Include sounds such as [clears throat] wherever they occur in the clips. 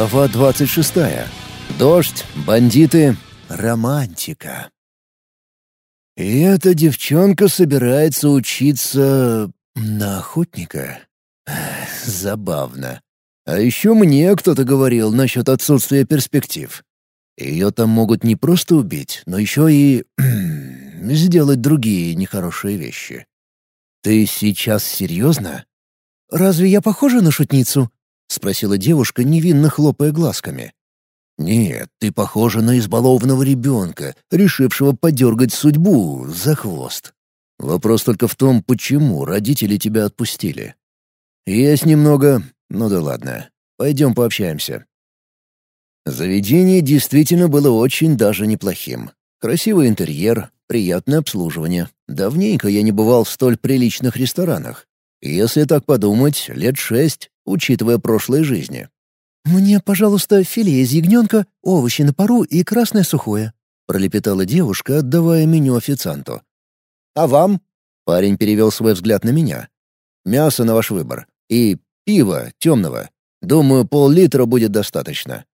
Глава 26. Дождь, бандиты, романтика. И эта девчонка собирается учиться на охотника. Забавно. А еще мне кто-то говорил насчет отсутствия перспектив. Ее там могут не просто убить, но еще и [clears throat] сделать другие нехорошие вещи. Ты сейчас серьезно? Разве я похожа на шутницу? — спросила девушка, невинно хлопая глазками. «Нет, ты похожа на избалованного ребенка, решившего подергать судьбу за хвост. Вопрос только в том, почему родители тебя отпустили. Есть немного, ну да ладно. Пойдем пообщаемся». Заведение действительно было очень даже неплохим. Красивый интерьер, приятное обслуживание. Давненько я не бывал в столь приличных ресторанах. Если так подумать, лет шесть, учитывая прошлые жизни. «Мне, пожалуйста, филе из ягненка, овощи на пару и красное сухое», — пролепетала девушка, отдавая меню официанту. «А вам?» — парень перевел свой взгляд на меня. «Мясо на ваш выбор. И пиво темного. Думаю, пол-литра будет достаточно».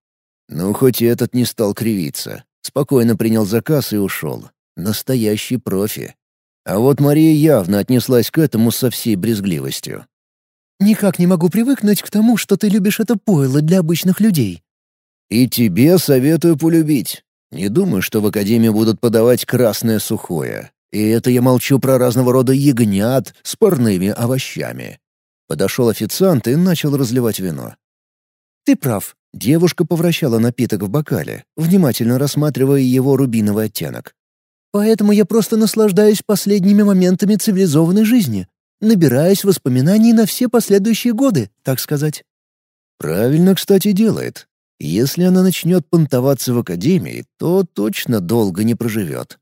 Ну, хоть и этот не стал кривиться. Спокойно принял заказ и ушел. Настоящий профи. А вот Мария явно отнеслась к этому со всей брезгливостью. «Никак не могу привыкнуть к тому, что ты любишь это пойло для обычных людей». «И тебе советую полюбить. Не думаю, что в Академии будут подавать красное сухое. И это я молчу про разного рода ягнят с парными овощами». Подошел официант и начал разливать вино. «Ты прав». Девушка повращала напиток в бокале, внимательно рассматривая его рубиновый оттенок. Поэтому я просто наслаждаюсь последними моментами цивилизованной жизни, набираясь воспоминаний на все последующие годы, так сказать». «Правильно, кстати, делает. Если она начнет понтоваться в академии, то точно долго не проживет.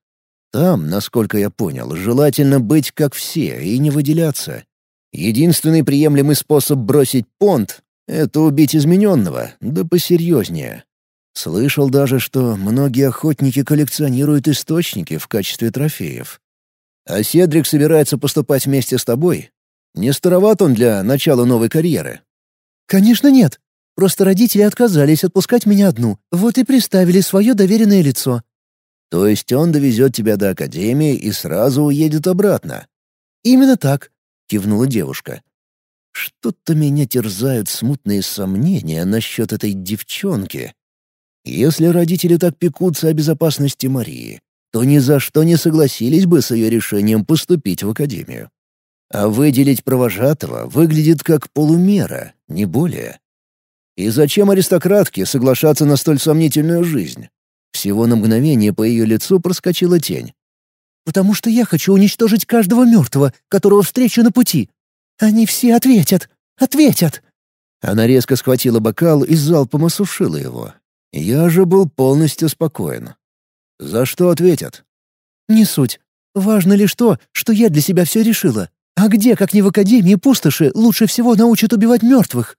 Там, насколько я понял, желательно быть как все и не выделяться. Единственный приемлемый способ бросить понт — это убить измененного, да посерьезнее. Слышал даже, что многие охотники коллекционируют источники в качестве трофеев. А Седрик собирается поступать вместе с тобой? Не староват он для начала новой карьеры? Конечно, нет. Просто родители отказались отпускать меня одну, вот и приставили свое доверенное лицо. То есть он довезет тебя до академии и сразу уедет обратно? Именно так, кивнула девушка. Что-то меня терзают смутные сомнения насчет этой девчонки. Если родители так пекутся о безопасности Марии, то ни за что не согласились бы с ее решением поступить в академию. А выделить провожатого выглядит как полумера, не более. И зачем аристократке соглашаться на столь сомнительную жизнь? Всего на мгновение по ее лицу проскочила тень. «Потому что я хочу уничтожить каждого мертвого, которого встречу на пути. Они все ответят! Ответят!» Она резко схватила бокал и залпом осушила его, я же был полностью спокоен. За что ответят? Не суть. Важно лишь то, что я для себя все решила. А где, как ни в Академии пустоши, лучше всего научат убивать мертвых?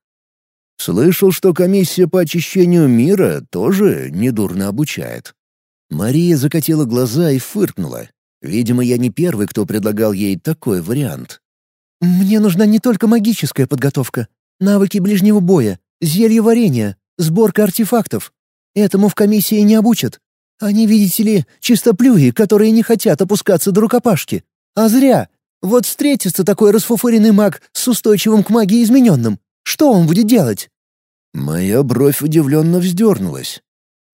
Слышал, что комиссия по очищению мира тоже недурно обучает. Мария закатила глаза и фыркнула. Видимо, я не первый, кто предлагал ей такой вариант. «Мне нужна не только магическая подготовка. Навыки ближнего боя, зелье варенья, сборка артефактов. Этому в комиссии не обучат. Они, видите ли, чистоплюи, которые не хотят опускаться до рукопашки. А зря. Вот встретится такой расфуфыренный маг с устойчивым к магии измененным. Что он будет делать?» Моя бровь удивленно вздернулась.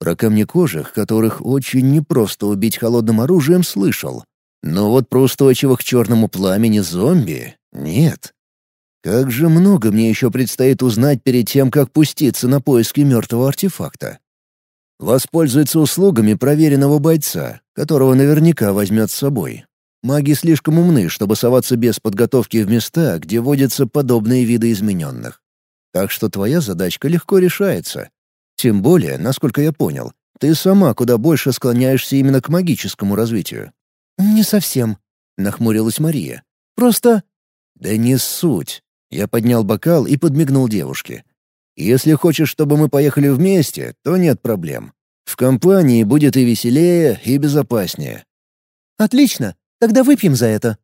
Про камнекожих, которых очень непросто убить холодным оружием, слышал. Но вот про устойчивых к черному пламени зомби — нет. Как же много мне еще предстоит узнать перед тем, как пуститься на поиски мертвого артефакта. Воспользуется услугами проверенного бойца, которого наверняка возьмет с собой. Маги слишком умны, чтобы соваться без подготовки в места, где водятся подобные виды измененных. Так что твоя задачка легко решается. Тем более, насколько я понял, ты сама куда больше склоняешься именно к магическому развитию. «Не совсем», — нахмурилась Мария. «Просто...» «Да не суть». Я поднял бокал и подмигнул девушке. Если хочешь, чтобы мы поехали вместе, то нет проблем. В компании будет и веселее, и безопаснее». «Отлично. Тогда выпьем за это».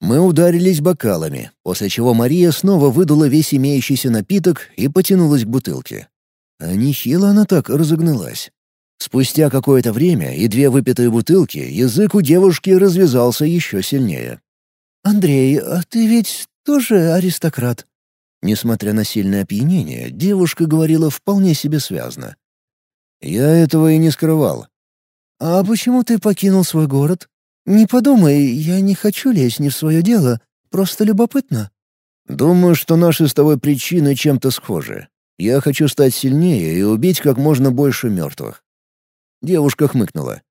Мы ударились бокалами, после чего Мария снова выдула весь имеющийся напиток и потянулась к бутылке. А нехило она так разогналась. Спустя какое-то время и две выпитые бутылки язык у девушки развязался еще сильнее. «Андрей, а ты ведь тоже аристократ?» Несмотря на сильное опьянение, девушка говорила вполне себе связно. Я этого и не скрывал. «А почему ты покинул свой город? Не подумай, я не хочу лезть не в свое дело, просто любопытно». «Думаю, что наши с тобой причины чем-то схожи. Я хочу стать сильнее и убить как можно больше мертвых». Девушка хмыкнула.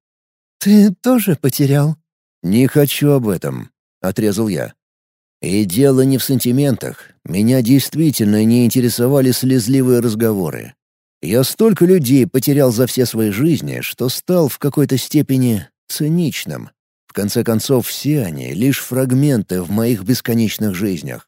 «Ты тоже потерял?» «Не хочу об этом», — отрезал я. И дело не в сантиментах. Меня действительно не интересовали слезливые разговоры. Я столько людей потерял за все свои жизни, что стал в какой-то степени циничным. В конце концов, все они — лишь фрагменты в моих бесконечных жизнях.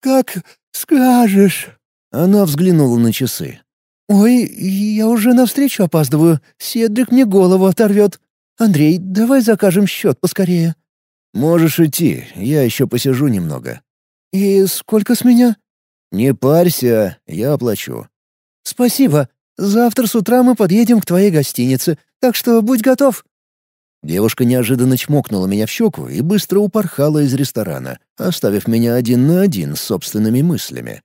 «Как скажешь». Она взглянула на часы. «Ой, я уже навстречу опаздываю. Седрик мне голову оторвет. Андрей, давай закажем счет поскорее». «Можешь идти, я еще посижу немного». «И сколько с меня?» «Не парься, я оплачу». «Спасибо. Завтра с утра мы подъедем к твоей гостинице, так что будь готов». Девушка неожиданно чмокнула меня в щеку и быстро упорхала из ресторана, оставив меня один на один с собственными мыслями.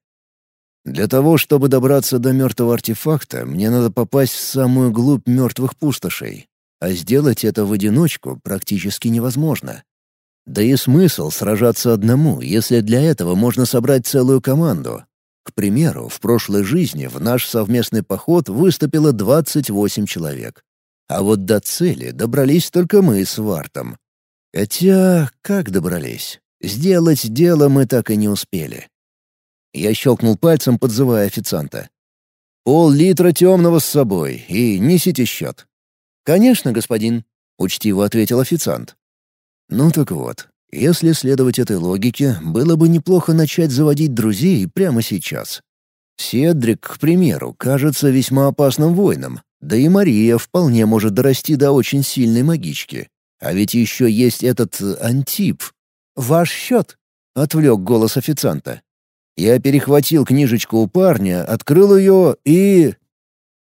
Для того, чтобы добраться до мертвого артефакта, мне надо попасть в самую глубь мертвых пустошей, а сделать это в одиночку практически невозможно. Да и смысл сражаться одному, если для этого можно собрать целую команду. К примеру, в прошлой жизни в наш совместный поход выступило 28 человек. А вот до цели добрались только мы с Вартом. Хотя, как добрались? Сделать дело мы так и не успели. Я щелкнул пальцем, подзывая официанта. «Пол-литра темного с собой и несите счет». «Конечно, господин», — учтиво ответил официант. Ну так вот, если следовать этой логике, было бы неплохо начать заводить друзей прямо сейчас. Седрик, к примеру, кажется весьма опасным воином, да и Мария вполне может дорасти до очень сильной магички. А ведь еще есть этот Антип. «Ваш счет», — отвлек голос официанта. Я перехватил книжечку у парня, открыл ее и...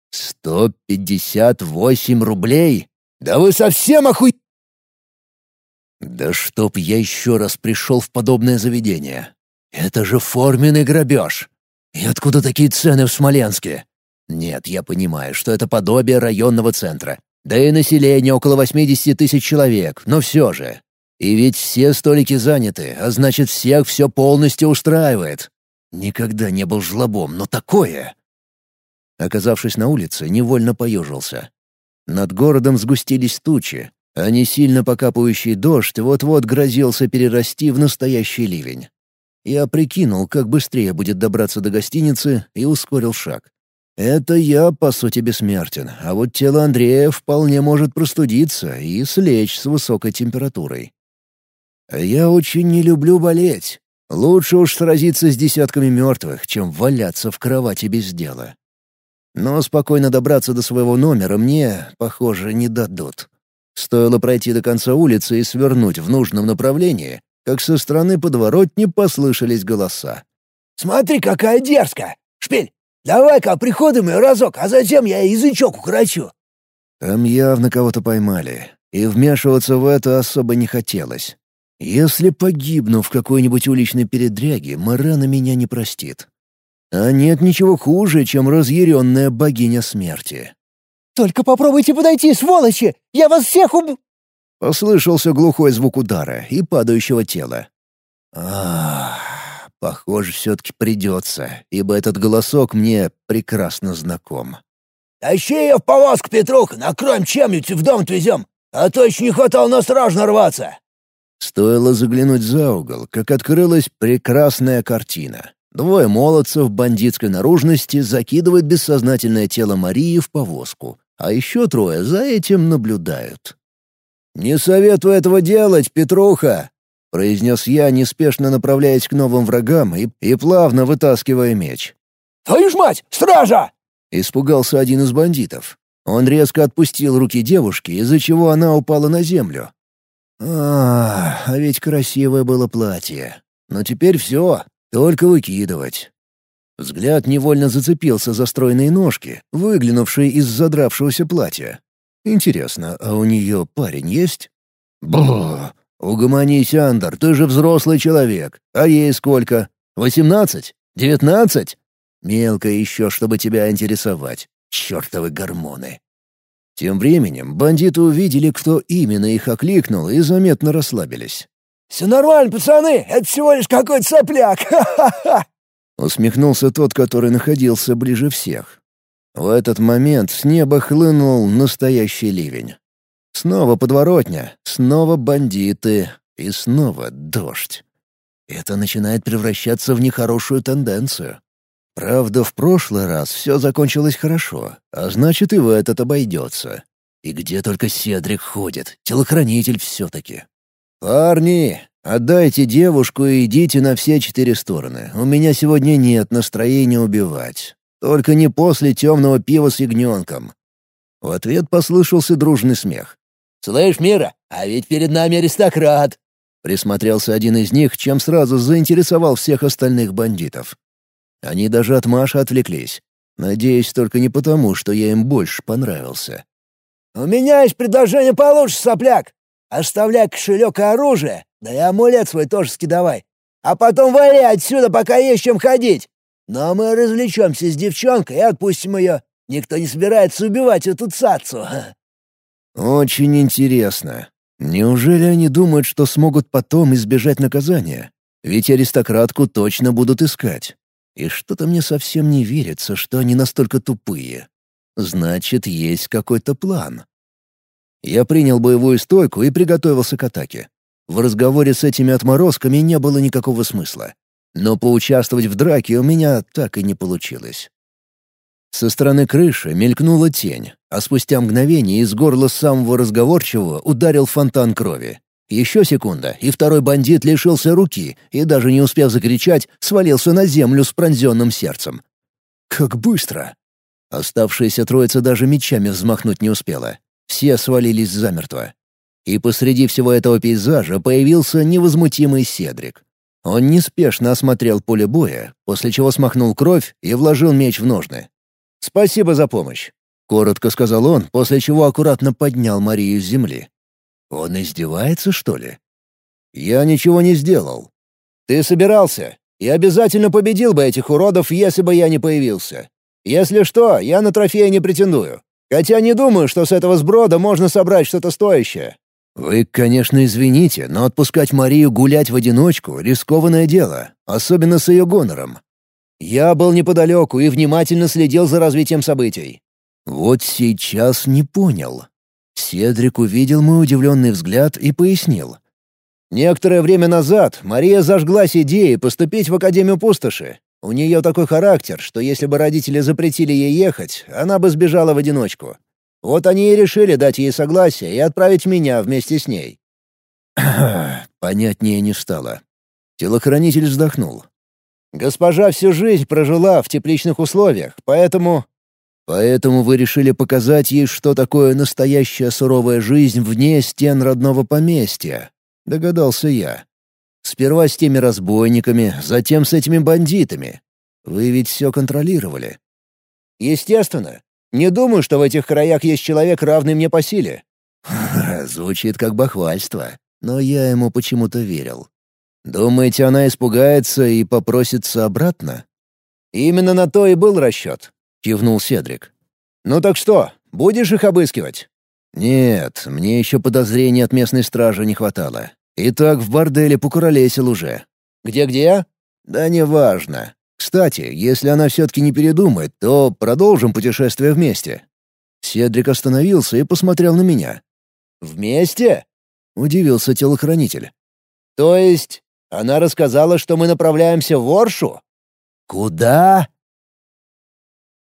«Сто пятьдесят восемь рублей? Да вы совсем охуй...» Да чтоб я еще раз пришел в подобное заведение. Это же форменный грабеж. И откуда такие цены в Смоленске? Нет, я понимаю, что это подобие районного центра. Да и население около 80 тысяч человек, но все же. И ведь все столики заняты, а значит, всех все полностью устраивает. Никогда не был жлобом, но такое... Оказавшись на улице, невольно поежился. Над городом сгустились тучи, а не сильно покапывающий дождь вот-вот грозился перерасти в настоящий ливень. Я прикинул, как быстрее будет добраться до гостиницы, и ускорил шаг. Это я, по сути, бессмертен, а вот тело Андрея вполне может простудиться и слечь с высокой температурой. Я очень не люблю болеть. Лучше уж сразиться с десятками мертвых, чем валяться в кровати без дела. Но спокойно добраться до своего номера мне, похоже, не дадут. Стоило пройти до конца улицы и свернуть в нужном направлении, как со стороны подворотни послышались голоса. «Смотри, какая дерзкая! Шпиль, давай-ка приходим ее разок, а затем я язычок укорочу!» Там явно кого-то поймали, и вмешиваться в это особо не хотелось. Если погибну в какой-нибудь уличной передряге, Марана меня не простит. А нет ничего хуже, чем разъяренная богиня смерти. «Только попробуйте подойти, сволочи! Я вас всех уб...» Послышался глухой звук удара и падающего тела. Ах, похоже, все-таки придется, ибо этот голосок мне прекрасно знаком. «Тащи ее в повозку, Петрух, накроем чем-нибудь в дом отвезем, а то еще не хватало на страж нарваться!» Стоило заглянуть за угол, как открылась прекрасная картина. Двое молодцев бандитской наружности закидывают бессознательное тело Марии в повозку, а еще трое за этим наблюдают. «Не советую этого делать, Петруха!» — произнес я, неспешно направляясь к новым врагам и, и плавно вытаскивая меч. «Твою ж мать, стража!» — испугался один из бандитов. Он резко отпустил руки девушки, из-за чего она упала на землю. А, а ведь красивое было платье. Но теперь все, только выкидывать. Взгляд невольно зацепился за стройные ножки, выглянувшие из задравшегося платья. Интересно, а у нее парень есть? Бо! Угомонись, Андер, ты же взрослый человек. А ей сколько? Восемнадцать? Девятнадцать? Мелко еще, чтобы тебя интересовать. Чертовы гормоны. Тем временем бандиты увидели, кто именно их окликнул, и заметно расслабились. «Все нормально, пацаны, это всего лишь какой-то сопляк, [laughs] ха-ха-ха!» Усмехнулся тот, который находился ближе всех. В этот момент с неба хлынул настоящий ливень. Снова подворотня, снова бандиты и снова дождь. Это начинает превращаться в нехорошую тенденцию. Правда, в прошлый раз все закончилось хорошо, а значит и в этот обойдется. И где только Седрик ходит, телохранитель все-таки. «Парни, отдайте девушку и идите на все четыре стороны. У меня сегодня нет настроения убивать. Только не после темного пива с ягненком». В ответ послышался дружный смех. «Слышь, Мира, а ведь перед нами аристократ!» Присмотрелся один из них, чем сразу заинтересовал всех остальных бандитов. Они даже от Маши отвлеклись. Надеюсь, только не потому, что я им больше понравился. «У меня есть предложение получше, сопляк. Оставляй кошелек и оружие, да и амулет свой тоже скидывай. А потом вали отсюда, пока есть чем ходить. Но мы развлечемся с девчонкой и отпустим ее. Никто не собирается убивать эту цацу». «Очень интересно. Неужели они думают, что смогут потом избежать наказания? Ведь аристократку точно будут искать. И что-то мне совсем не верится, что они настолько тупые. Значит, есть какой-то план. Я принял боевую стойку и приготовился к атаке. В разговоре с этими отморозками не было никакого смысла. Но поучаствовать в драке у меня так и не получилось. Со стороны крыши мелькнула тень, а спустя мгновение из горла самого разговорчивого ударил фонтан крови. Еще секунда, и второй бандит лишился руки, и даже не успев закричать, свалился на землю с пронзенным сердцем. Как быстро! Оставшаяся троица даже мечами взмахнуть не успела. Все свалились замертво. И посреди всего этого пейзажа появился невозмутимый Седрик. Он неспешно осмотрел поле боя, после чего смахнул кровь и вложил меч в ножны. «Спасибо за помощь», — коротко сказал он, после чего аккуратно поднял Марию с земли. «Он издевается, что ли?» «Я ничего не сделал. Ты собирался и обязательно победил бы этих уродов, если бы я не появился. Если что, я на трофеи не претендую. Хотя не думаю, что с этого сброда можно собрать что-то стоящее. Вы, конечно, извините, но отпускать Марию гулять в одиночку — рискованное дело, особенно с ее гонором. Я был неподалеку и внимательно следил за развитием событий. Вот сейчас не понял. Седрик увидел мой удивленный взгляд и пояснил. Некоторое время назад Мария зажглась идеей поступить в Академию Пустоши. У нее такой характер, что если бы родители запретили ей ехать, она бы сбежала в одиночку. Вот они и решили дать ей согласие и отправить меня вместе с ней. [coughs] Понятнее не стало. Телохранитель вздохнул. «Госпожа всю жизнь прожила в тепличных условиях, поэтому...» «Поэтому вы решили показать ей, что такое настоящая суровая жизнь вне стен родного поместья», — догадался я. Сперва с теми разбойниками, затем с этими бандитами. Вы ведь все контролировали. Естественно. Не думаю, что в этих краях есть человек, равный мне по силе. [laughs] Звучит как бахвальство, но я ему почему-то верил. Думаете, она испугается и попросится обратно? Именно на то и был расчет, кивнул Седрик. Ну так что, будешь их обыскивать? Нет, мне еще подозрений от местной стражи не хватало. И так в борделе покуролесил уже. Где-где? Да неважно. Кстати, если она все-таки не передумает, то продолжим путешествие вместе. Седрик остановился и посмотрел на меня. «Вместе?» — удивился телохранитель. «То есть она рассказала, что мы направляемся в Оршу?» «Куда?»